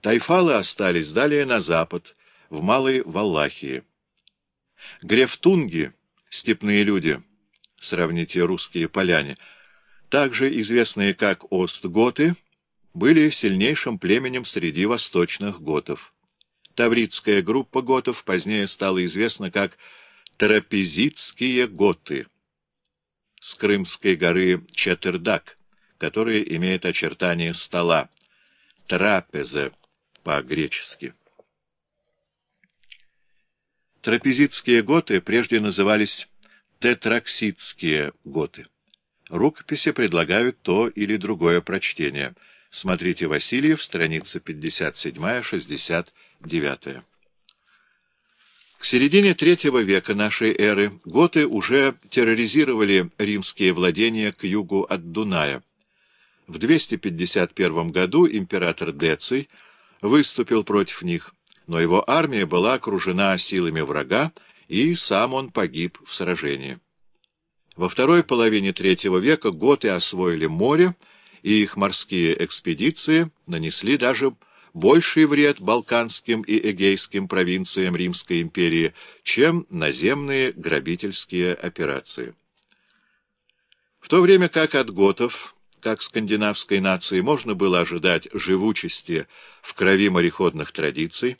Тайфалы остались далее на запад, в Малой Валахии. Грефтунги, степные люди, сравните русские поляне, также известные как Остготы, были сильнейшим племенем среди восточных готов. Тавритская группа готов позднее стала известна как Трапезитские готы с Крымской горы Четердак, которая имеет очертания стола, трапеза по-гречески. Трапезитские готы прежде назывались тетраксидские готы. Рукописи предлагают то или другое прочтение. Смотрите Васильев, страница 57-69. К середине третьего века нашей эры готы уже терроризировали римские владения к югу от Дуная. В 251 году император Деций выступил против них, но его армия была окружена силами врага, и сам он погиб в сражении. Во второй половине третьего века готы освоили море, и их морские экспедиции нанесли даже больший вред балканским и эгейским провинциям Римской империи, чем наземные грабительские операции. В то время как от готов, как скандинавской нации, можно было ожидать живучести в крови мореходных традиций,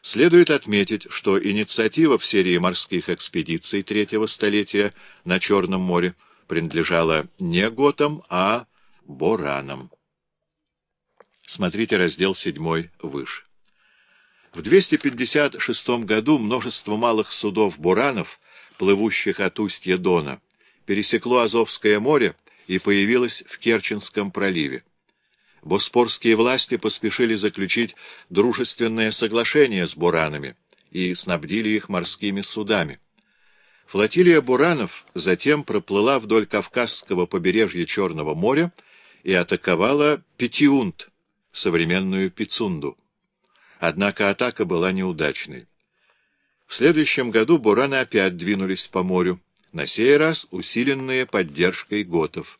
следует отметить, что инициатива в серии морских экспедиций третьего столетия на Черном море принадлежала не готам, а боранам. Смотрите раздел 7 выше. В 256 году множество малых судов-буранов, плывущих от устья Дона, пересекло Азовское море и появилось в Керченском проливе. Боспорские власти поспешили заключить дружественное соглашение с буранами и снабдили их морскими судами. Флотилия буранов затем проплыла вдоль Кавказского побережья Черного моря и атаковала Петиунт, современную Пицунду. Однако атака была неудачной. В следующем году бураны опять двинулись по морю, на сей раз усиленные поддержкой готов.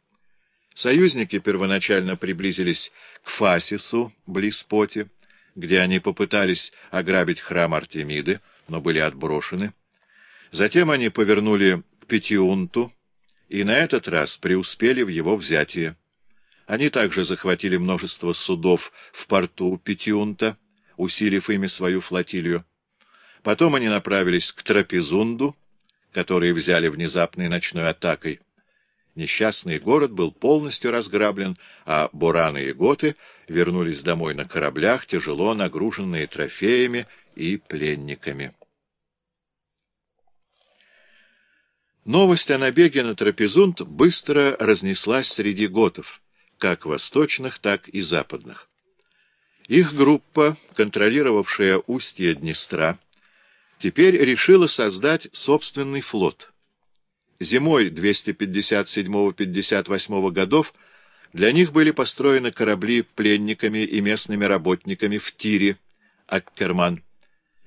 Союзники первоначально приблизились к Фасису, близ Поти, где они попытались ограбить храм Артемиды, но были отброшены. Затем они повернули к Петиунту и на этот раз преуспели в его взятии. Они также захватили множество судов в порту Петиунта, усилив ими свою флотилию. Потом они направились к Трапезунду, которые взяли внезапной ночной атакой. Несчастный город был полностью разграблен, а бураны и готы вернулись домой на кораблях, тяжело нагруженные трофеями и пленниками. Новость о набеге на Трапезунд быстро разнеслась среди готов как восточных, так и западных. Их группа, контролировавшая устье Днестра, теперь решила создать собственный флот. Зимой 257-58 годов для них были построены корабли пленниками и местными работниками в Тире, Аккерман.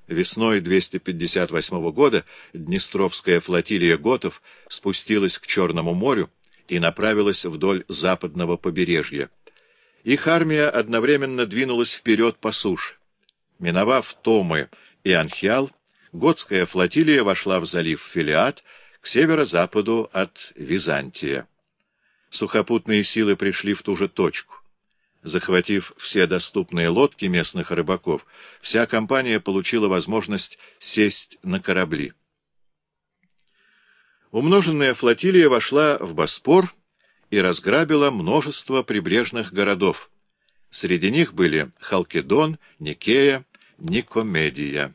Весной 258 года Днестровская флотилия готов спустилась к Черному морю, и направилась вдоль западного побережья. Их армия одновременно двинулась вперед по суше. Миновав Томы и Анхиал, готская флотилия вошла в залив Филиат к северо-западу от Византия. Сухопутные силы пришли в ту же точку. Захватив все доступные лодки местных рыбаков, вся компания получила возможность сесть на корабли. Умноженная флотилия вошла в Боспор и разграбила множество прибрежных городов. Среди них были Халкидон, Никея, Никомедия.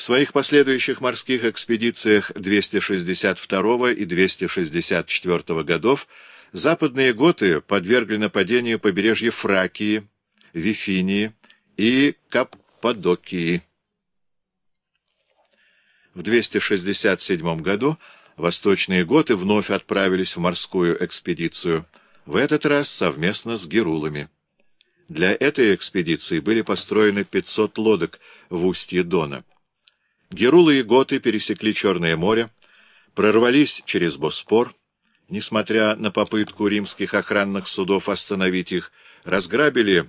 В своих последующих морских экспедициях 262 и 264 годов западные готы подвергли нападению побережья Фракии, Вифинии и Каппадокии. В 267 году восточные готы вновь отправились в морскую экспедицию, в этот раз совместно с герулами. Для этой экспедиции были построены 500 лодок в устье Дона. Герулы и готы пересекли Черное море, прорвались через Боспор, несмотря на попытку римских охранных судов остановить их, разграбили